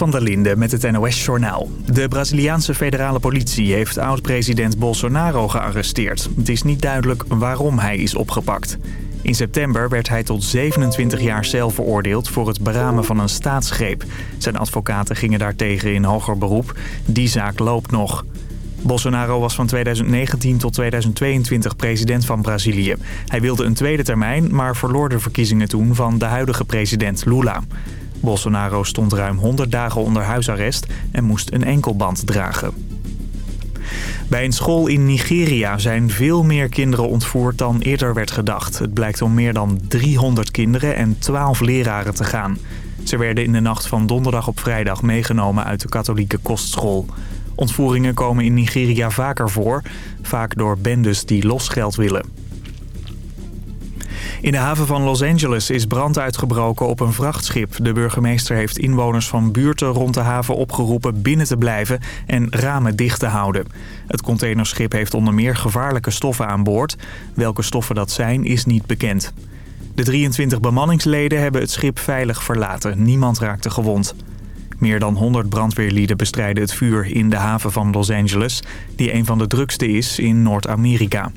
van der Linde met het NOS-journaal. De Braziliaanse federale politie heeft oud-president Bolsonaro gearresteerd. Het is niet duidelijk waarom hij is opgepakt. In september werd hij tot 27 jaar cel veroordeeld voor het beramen van een staatsgreep. Zijn advocaten gingen daartegen in hoger beroep. Die zaak loopt nog. Bolsonaro was van 2019 tot 2022 president van Brazilië. Hij wilde een tweede termijn, maar verloor de verkiezingen toen van de huidige president Lula. Bolsonaro stond ruim 100 dagen onder huisarrest en moest een enkelband dragen. Bij een school in Nigeria zijn veel meer kinderen ontvoerd dan eerder werd gedacht. Het blijkt om meer dan 300 kinderen en 12 leraren te gaan. Ze werden in de nacht van donderdag op vrijdag meegenomen uit de katholieke kostschool. Ontvoeringen komen in Nigeria vaker voor, vaak door bendes die losgeld willen. In de haven van Los Angeles is brand uitgebroken op een vrachtschip. De burgemeester heeft inwoners van buurten rond de haven opgeroepen binnen te blijven en ramen dicht te houden. Het containerschip heeft onder meer gevaarlijke stoffen aan boord. Welke stoffen dat zijn is niet bekend. De 23 bemanningsleden hebben het schip veilig verlaten. Niemand raakte gewond. Meer dan 100 brandweerlieden bestrijden het vuur in de haven van Los Angeles... die een van de drukste is in Noord-Amerika.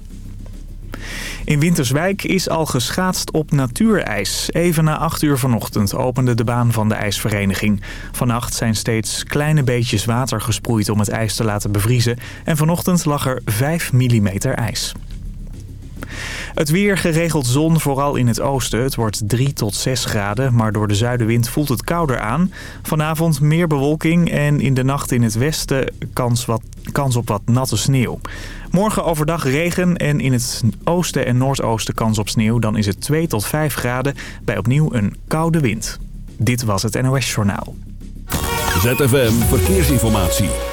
In Winterswijk is al geschaatst op natuurijs. Even na 8 uur vanochtend opende de baan van de ijsvereniging. Vannacht zijn steeds kleine beetjes water gesproeid om het ijs te laten bevriezen. En vanochtend lag er 5 mm ijs. Het weer geregeld zon, vooral in het oosten. Het wordt 3 tot 6 graden, maar door de zuidenwind voelt het kouder aan. Vanavond meer bewolking en in de nacht in het westen kans, wat, kans op wat natte sneeuw. Morgen overdag regen en in het oosten en noordoosten kans op sneeuw. Dan is het 2 tot 5 graden bij opnieuw een koude wind. Dit was het NOS Journaal. ZFM Verkeersinformatie.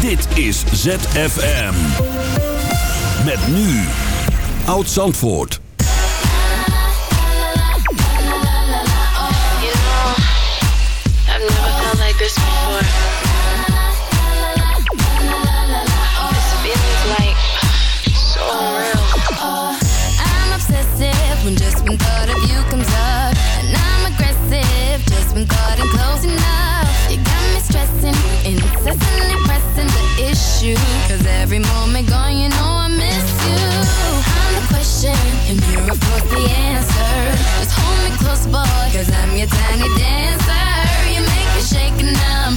Dit is ZFM. Met nu. Oud Zandvoort. You know, I've never felt like this the issue. Cause every moment gone, you know I miss you. I'm the question, and you're of course the answer. Just hold me close, boy, cause I'm your tiny dancer. You make me shake and numb,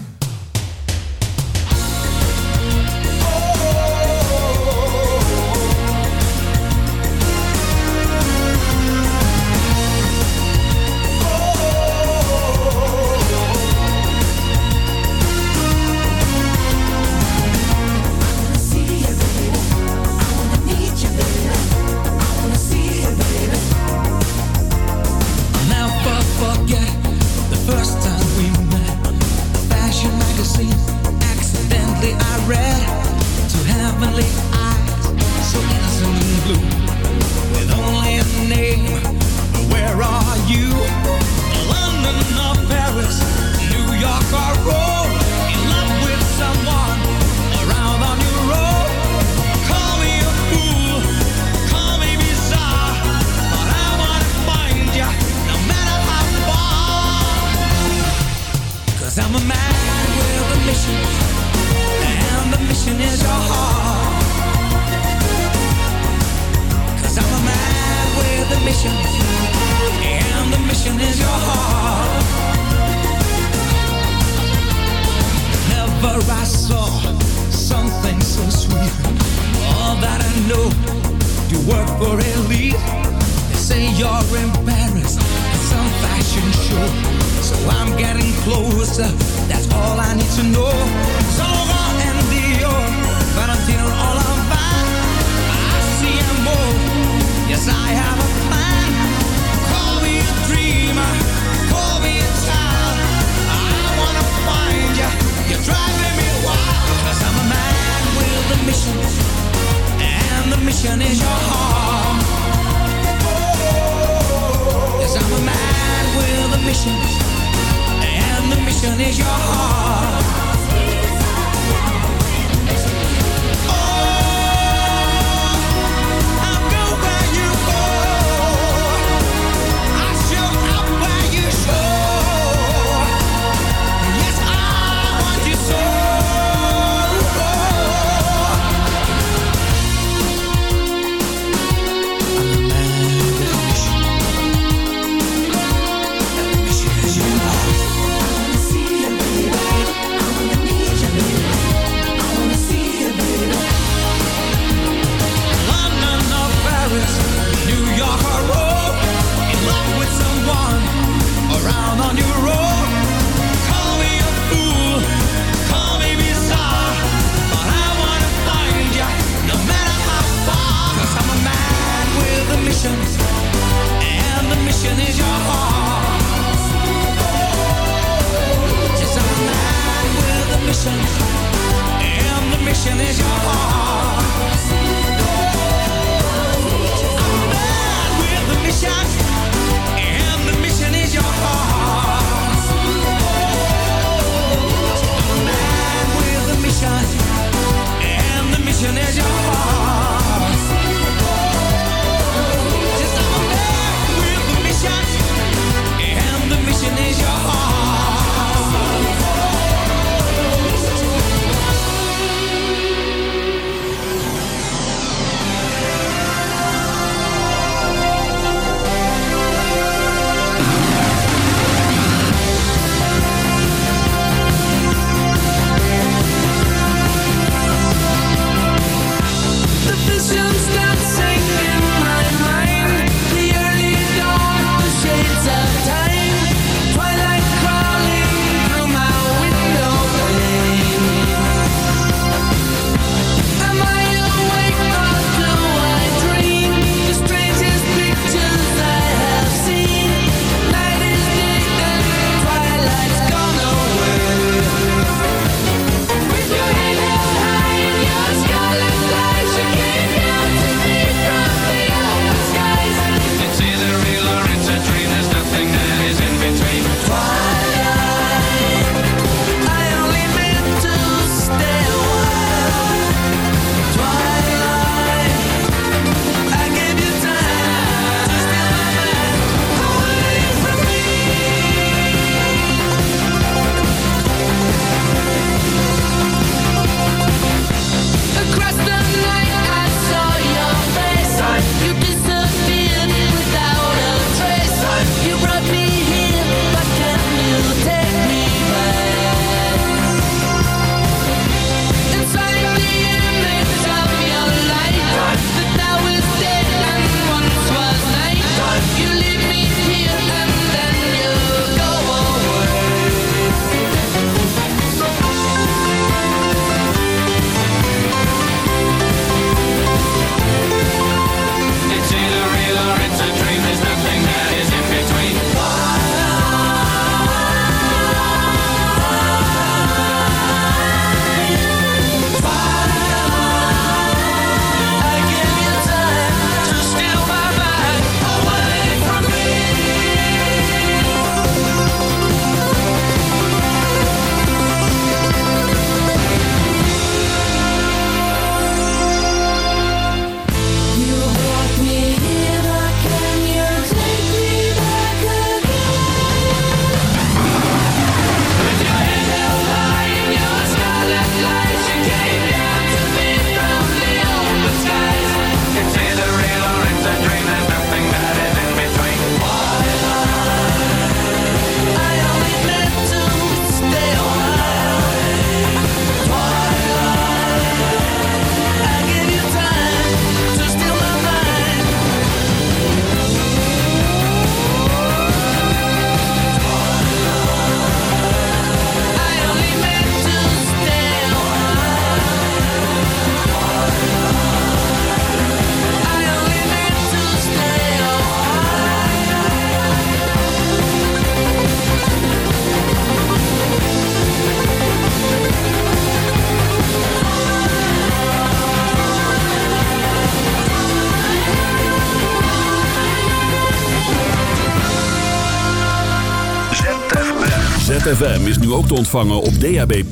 ZFM is nu ook te ontvangen op DAB+.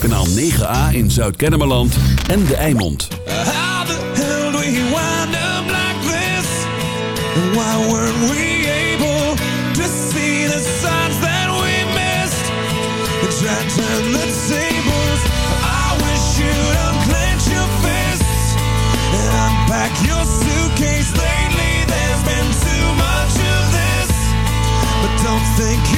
Kanaal 9A in Zuid-Kennemerland en De Eimond. How the hell do we wind up like this? Why weren't we able to see the signs that we missed? We tried turn the tables. I wish you'd unclench your fists. And unpack your suitcase lately. There's been too much of this. But don't think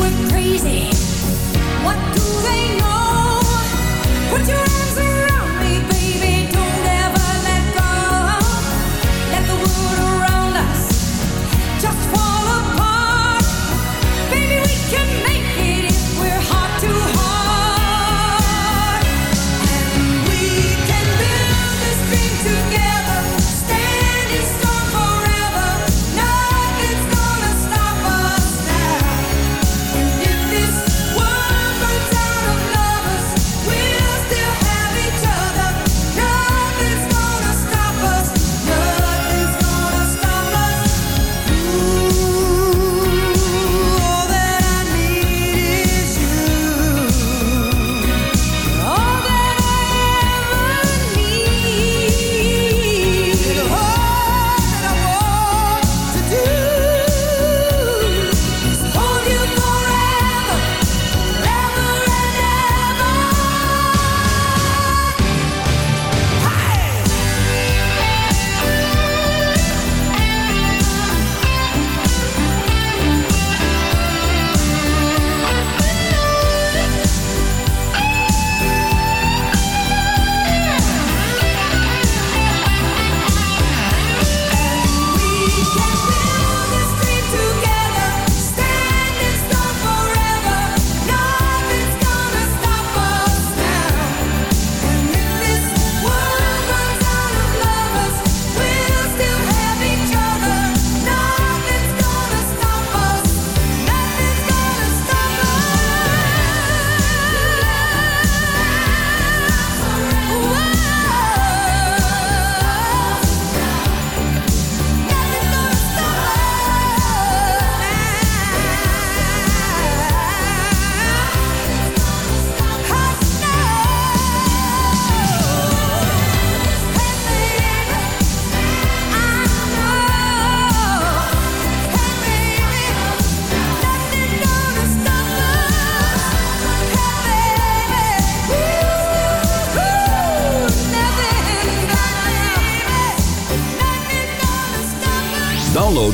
we're crazy. What do they know?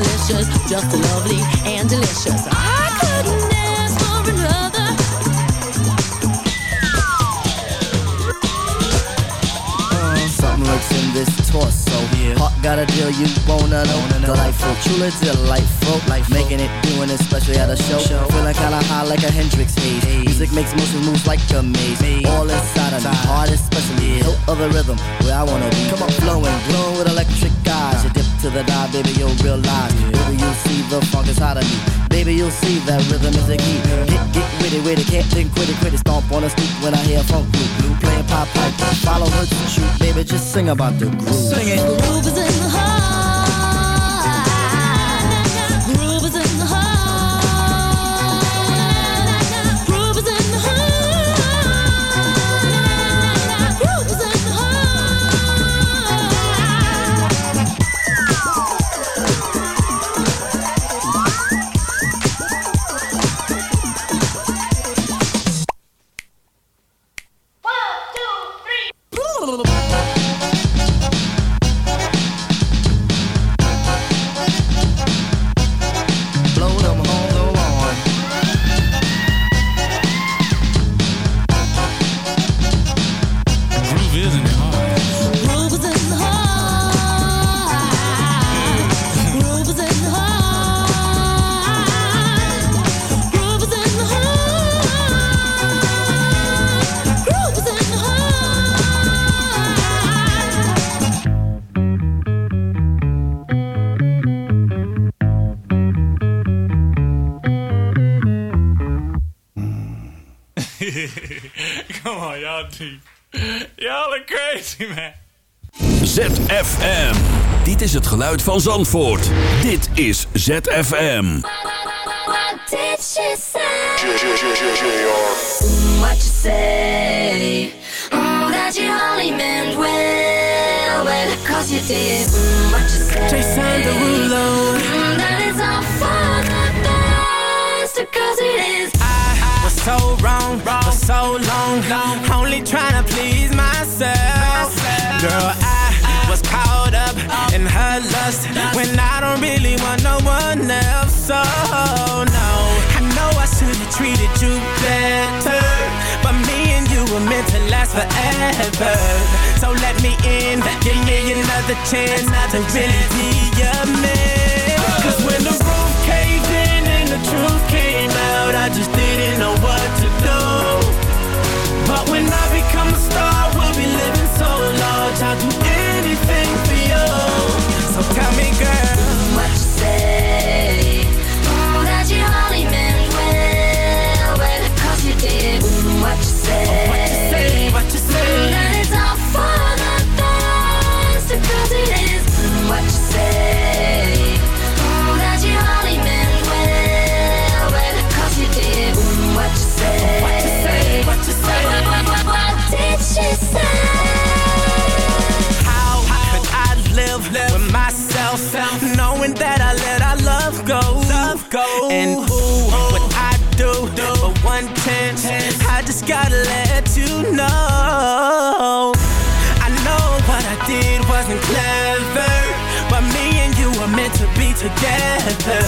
Malicious, just lovely and delicious. Got a deal you wanna know. Delightful, truly delightful. Life making it, doing it, especially at a show. Feeling kinda high like a Hendrix haze. Music makes motion moves like a maze. All inside of me, heart especially. Hilt of the rhythm, where I wanna be. Come on, flowing, glowing with electric eyes. You dip to the dive, baby, you'll realize. Baby, you'll see the funk inside of me. Baby, you'll see that rhythm is the key. Get, get witty, witty, can't think, quit it, quit it. Stomp on the street when I hear funk blue. Blue playing pop pipe. Follow her to shoot, baby, just sing about the groove. Sing it. Groove is in the heart. Come on, y'all deep. Y'all are crazy, man. ZFM. Dit is het geluid van Zandvoort. Dit is ZFM. What did she say? What you say? That you only meant well, well, cause you did. Mm, what you say? Jason Derulo. Mm, so wrong, for so long, long. only trying to please myself. Girl, I was caught up uh. in her lust when I don't really want no one else. So no, I know I should have treated you better, but me and you were meant to last forever. So let me in, give me another chance to really be your man. Cause when the truth came out, I just didn't know what to do. But when I become a star, we'll be living so large. I'll do anything for you. So tell me, girl. Go. And ooh, what I do for one chance, I just gotta let you know. I know what I did wasn't clever, but me and you were meant to be together.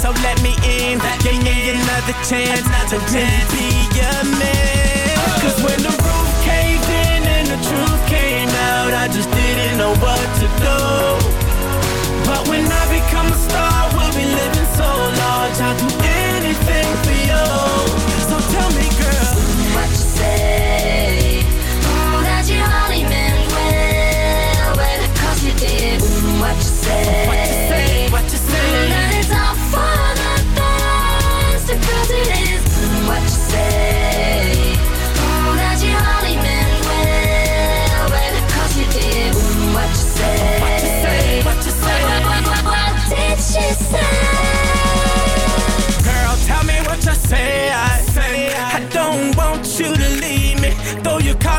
So let me in, give me another chance to really be your man. Cause when the roof caved in and the truth came out, I just didn't know what to do. But when I become a star, we'll be living so large. I'll do anything for you.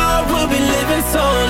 we'll be living so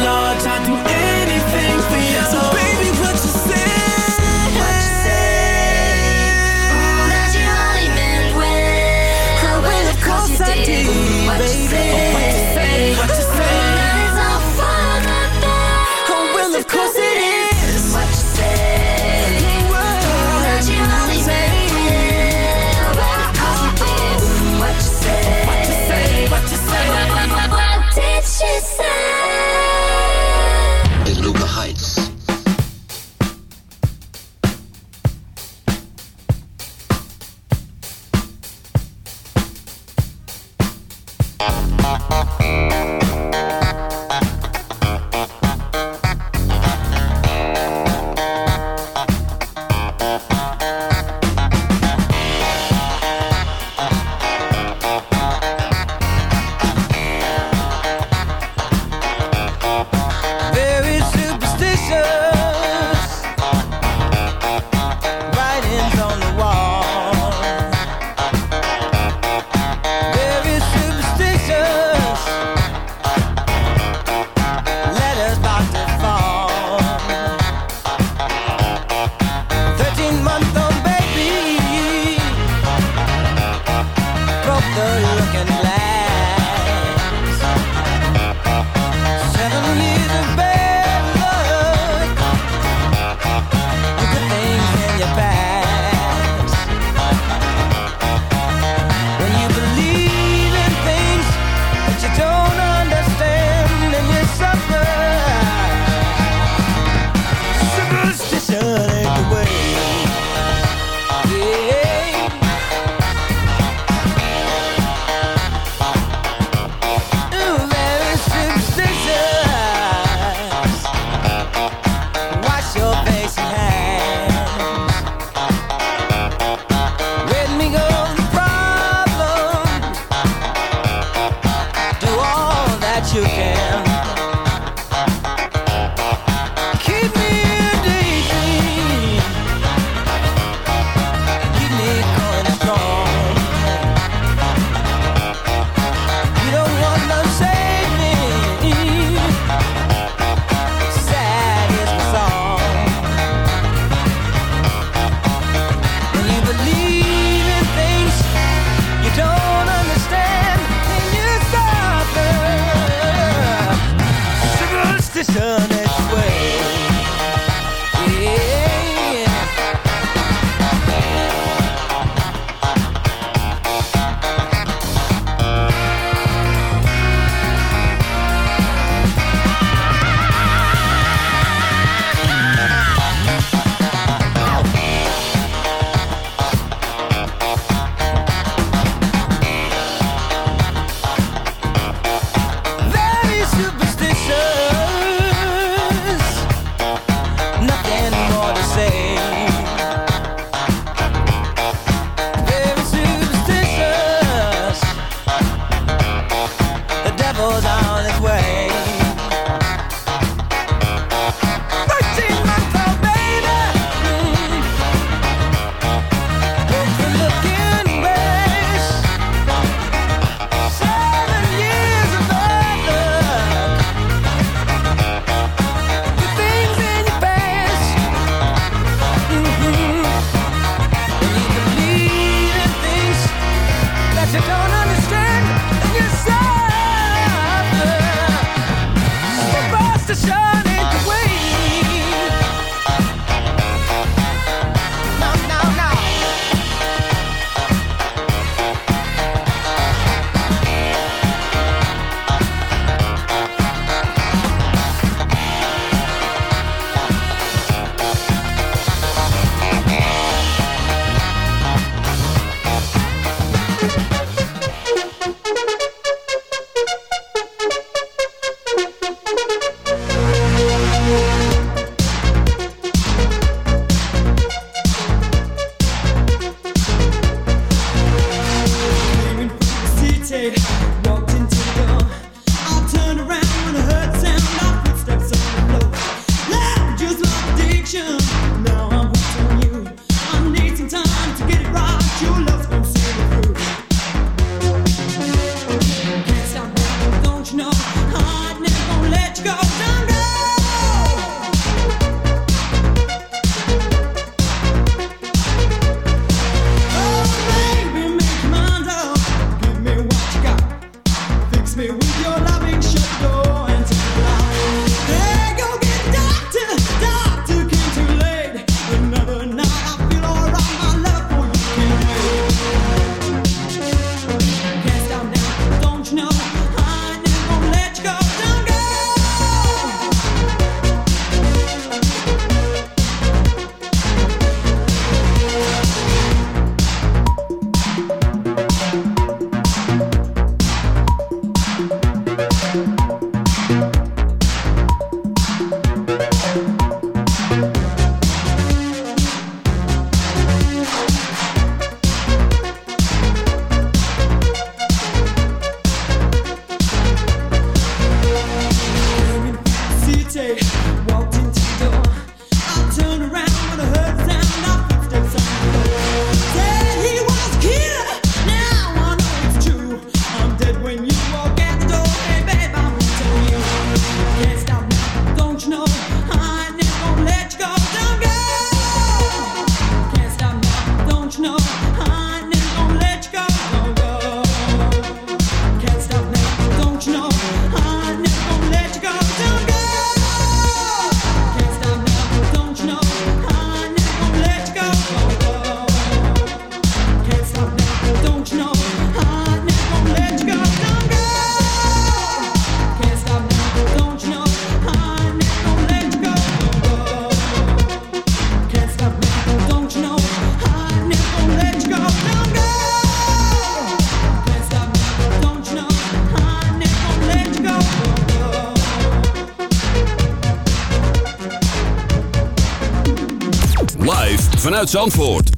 Uit Zandvoort.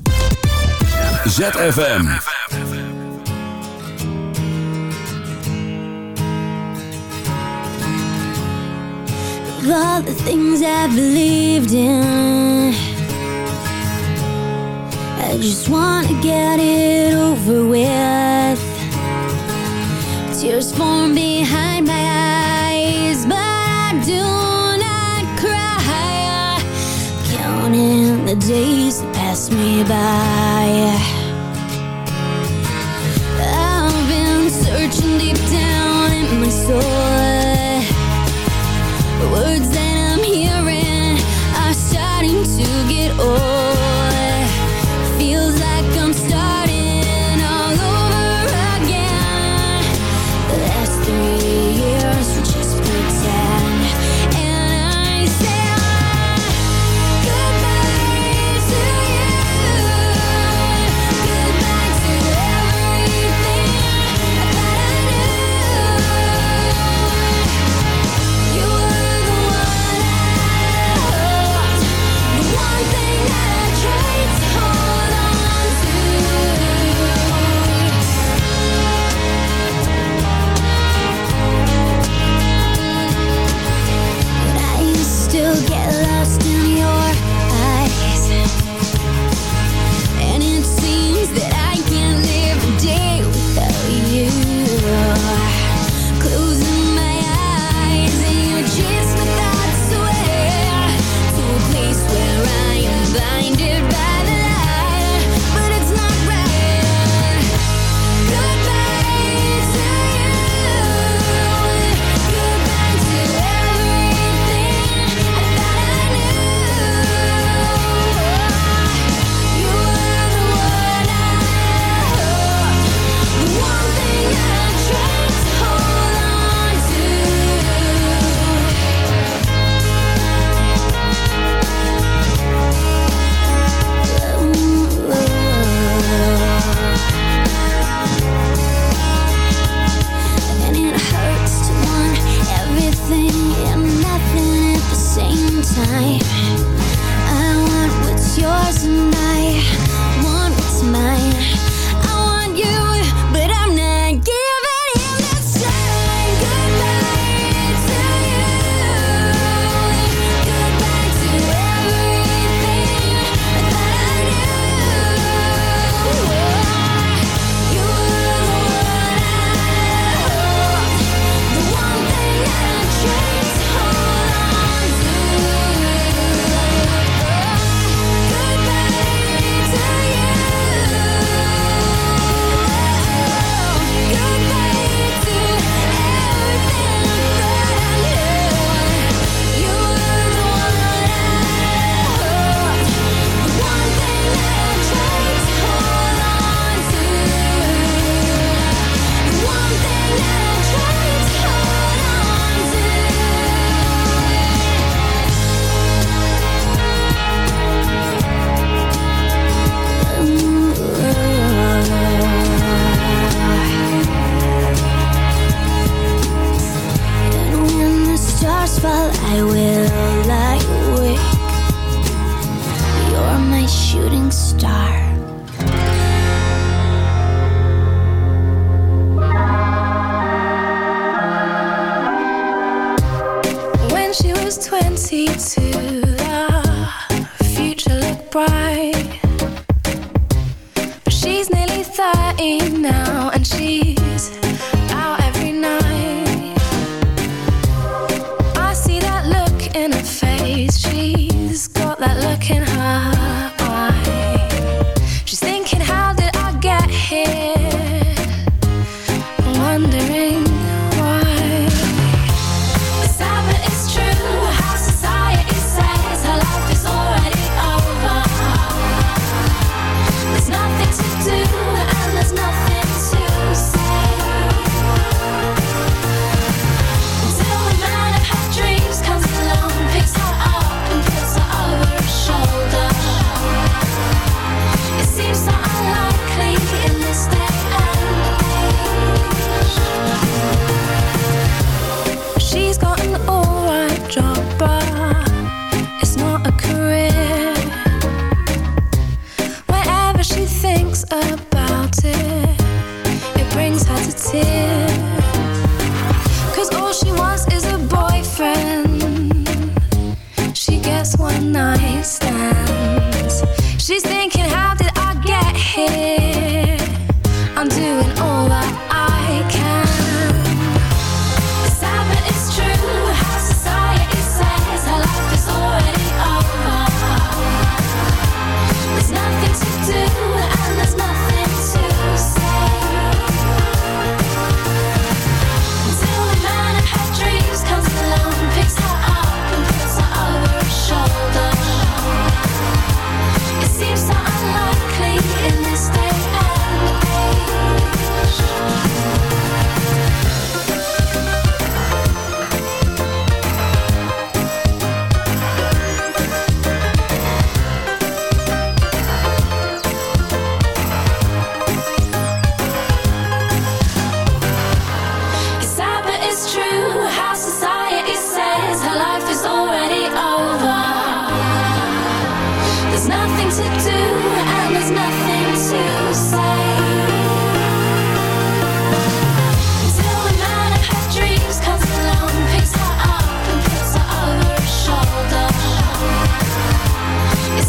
ZFM. Of all the things I believed in I just want to get it by.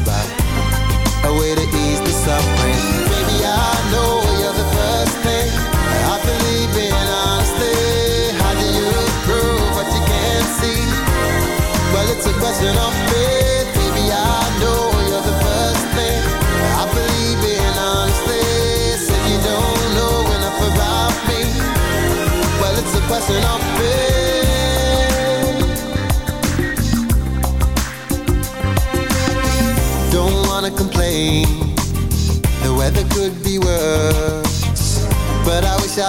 bye.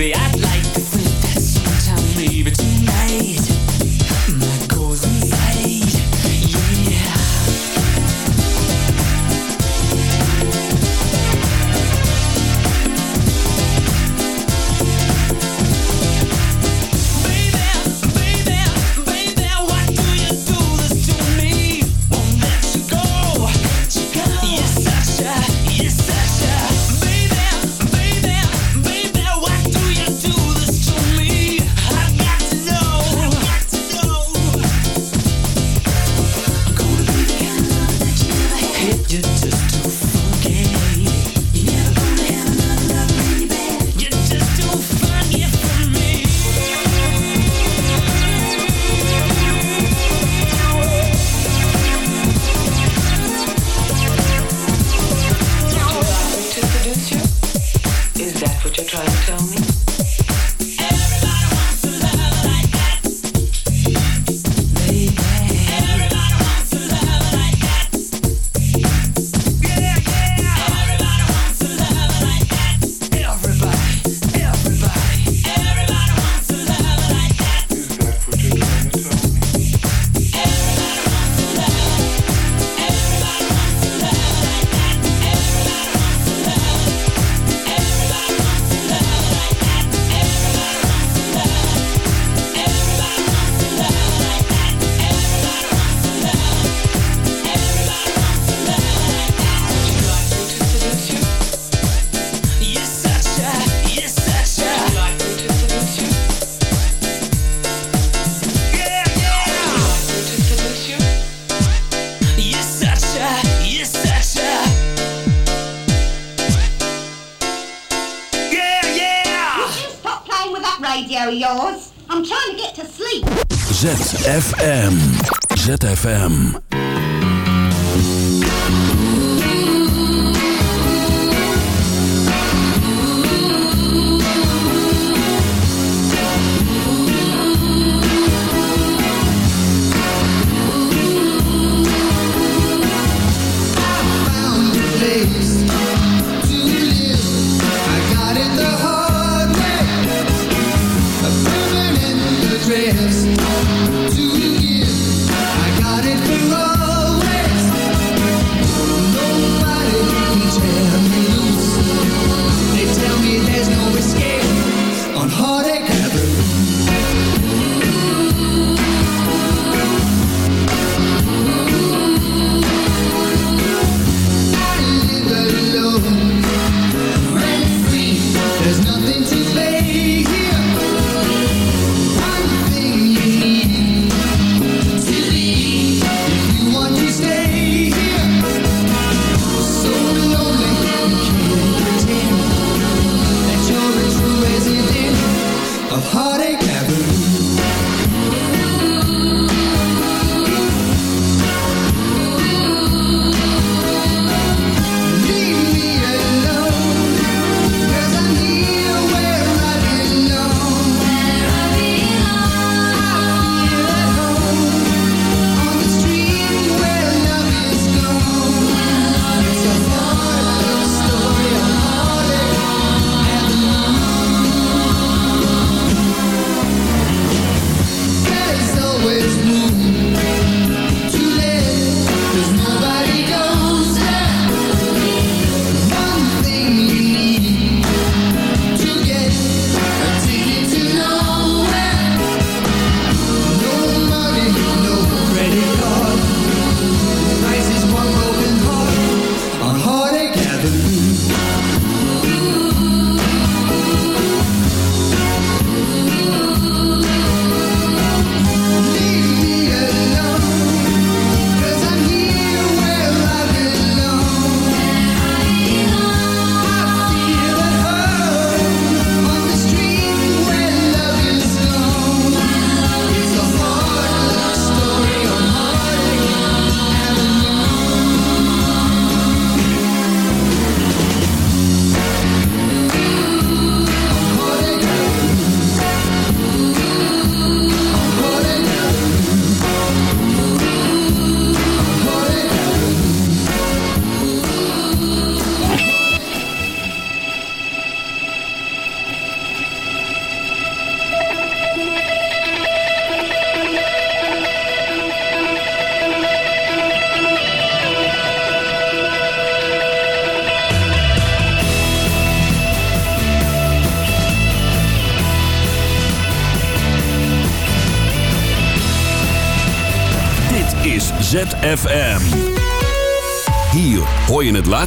baby, I'd stereo, yours. I'm trying to get to sleep. ZFM. ZFM.